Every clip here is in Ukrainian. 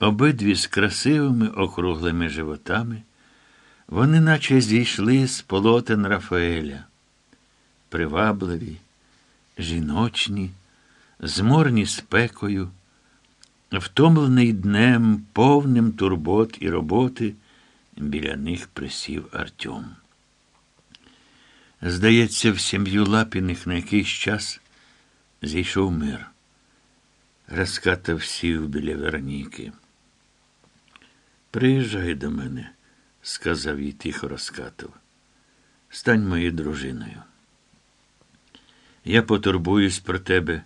Обидві з красивими округлими животами, вони наче зійшли з полотен Рафаеля, привабливі, жіночні, зморні спекою, втомлений днем, повним турбот і роботи, біля них присів Артем. Здається, в сім'ю Лапіних на якийсь час зійшов мир. Розкатав сів біля Вероніки. Приїжджай до мене, сказав їй тихо розкатов. Стань моєю дружиною. Я потурбуюсь про тебе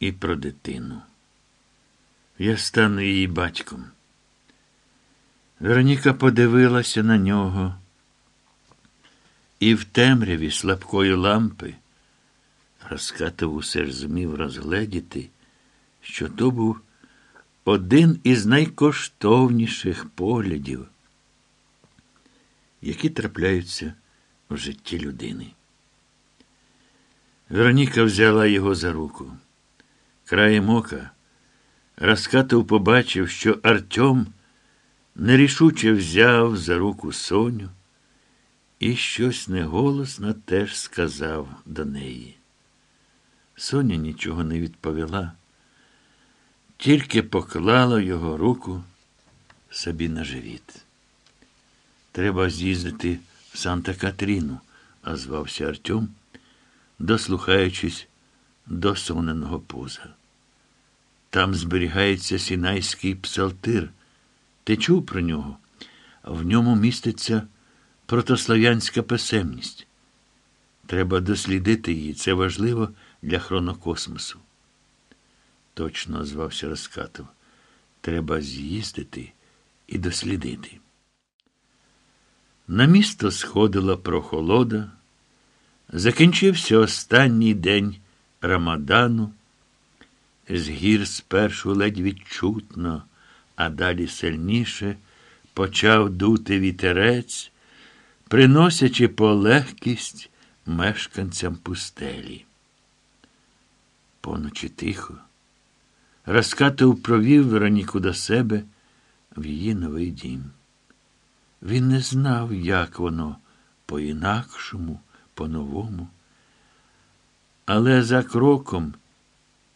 і про дитину. Я стану її батьком. Вероніка подивилася на нього, і в темряві слабкої лампи Розкатов усе ж зумів розгледіти, що то був один із найкоштовніших поглядів, які трапляються в житті людини. Вероніка взяла його за руку. Краєм ока Раскатов побачив, що Артем нерішуче взяв за руку Соню і щось неголосно теж сказав до неї. Соня нічого не відповіла, тільки поклала його руку собі на живіт. Треба з'їздити в Санта Катріну, озвався Артем, дослухаючись до соненого пуза. Там зберігається сінайський псалтир. Ти чув про нього? В ньому міститься протослав'янська писемність. Треба дослідити її. Це важливо для хронокосмосу. Точно озвався Розкатов. Треба з'їздити і дослідити. На місто сходила прохолода. Закінчився останній день Рамадану. З гір спершу ледь відчутно, а далі сильніше почав дути вітерець, приносячи полегкість мешканцям пустелі. Поночі тихо. Раскатов провів Вероніку до себе в її новий дім. Він не знав, як воно по-інакшому, по-новому. Але за кроком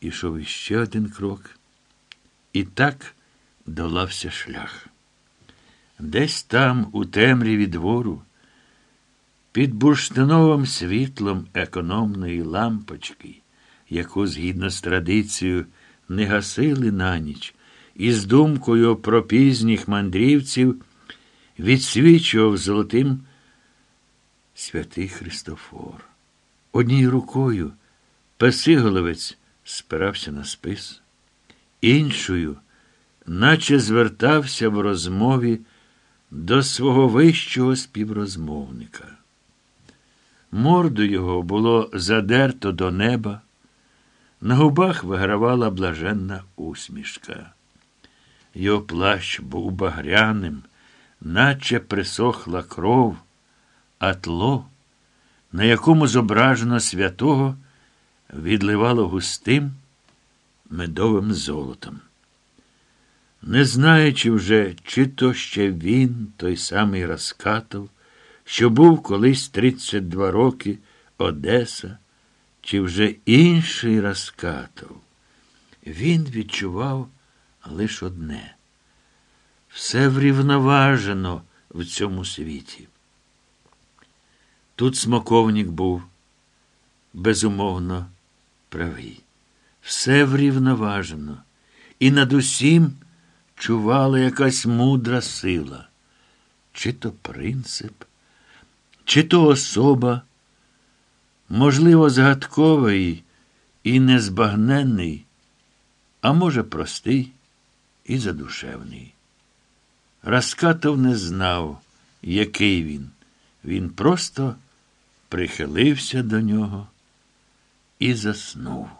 ішов іще один крок, і так долався шлях. Десь там, у темряві двору, під бурштиновим світлом економної лампочки, яку, згідно з традицією, не гасили на ніч, і з думкою про пізніх мандрівців відсвічував золотим святий Христофор. Однією рукою Песиголовець спирався на спис, іншою, наче звертався в розмові до свого вищого співрозмовника. Морду його було задерто до неба, на губах вигравала блаженна усмішка. Його плащ був багряним, наче присохла кров, а тло, на якому зображено святого, відливало густим медовим золотом. Не знаючи вже, чи то ще він, той самий Раскатов, що був колись 32 роки Одеса, чи вже інший Раскатов, він відчував лише одне. Все врівноважено в цьому світі. Тут смоковник був, безумовно, правий. Все врівноважено, і над усім чувала якась мудра сила, чи то принцип, чи то особа, можливо, згадковий і незбагненний, а може, простий і задушевний. Раскатов не знав, який він. Він просто прихилився до нього і заснув.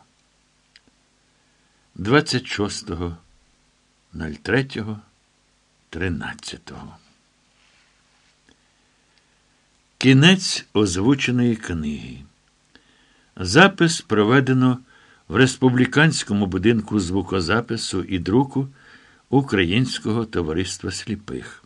26.03.13 Кінець озвученої книги. Запис проведено в Республіканському будинку звукозапису і друку Українського товариства сліпих.